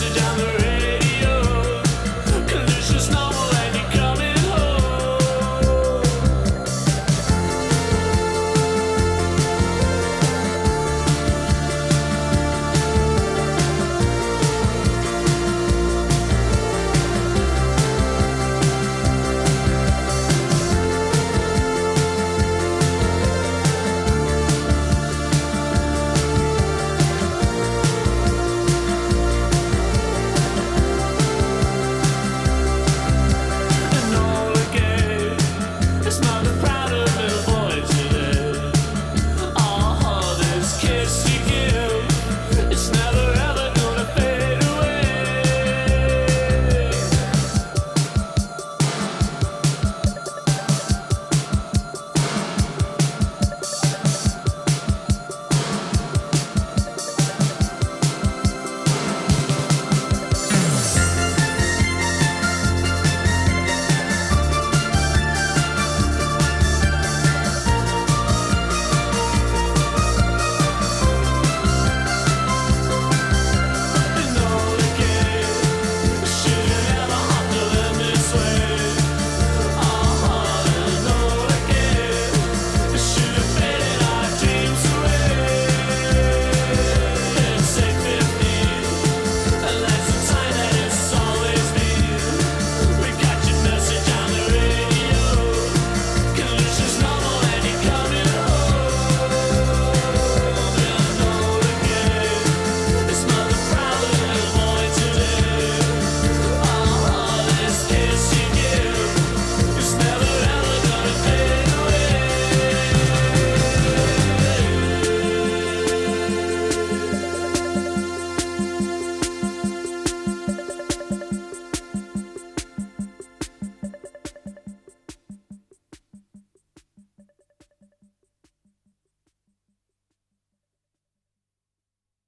down the river.